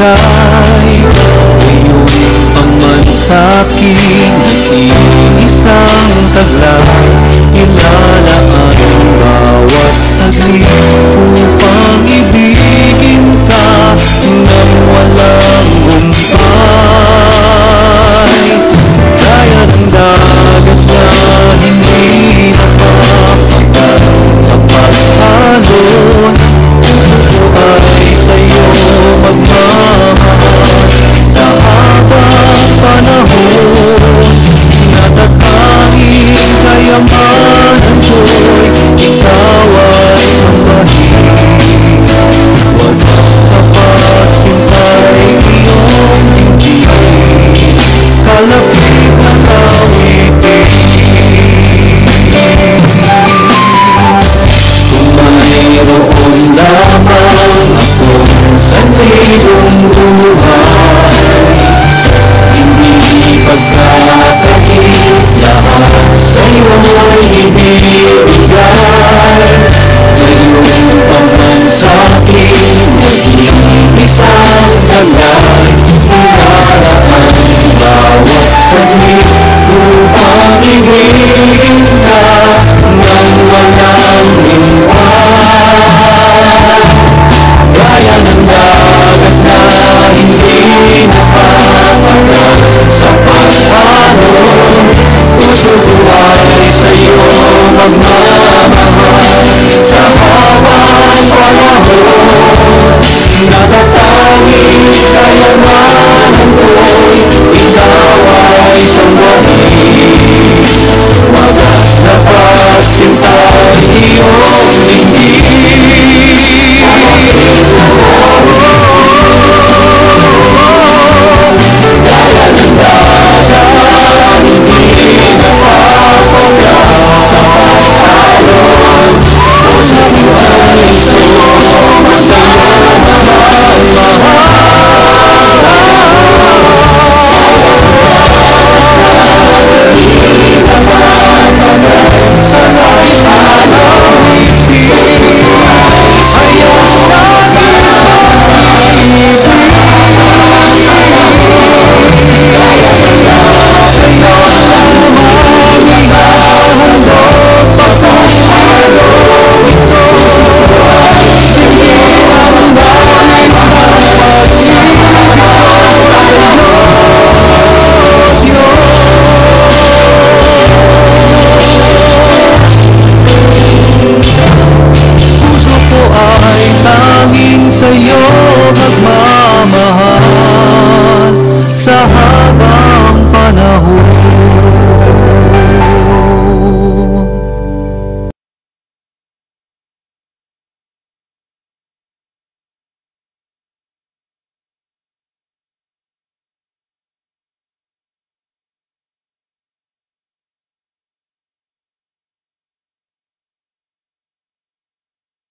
binigay Ngayon pa man sa'king nag-iisang Yeah. tanging sa'yo magmamahal. Sa hangin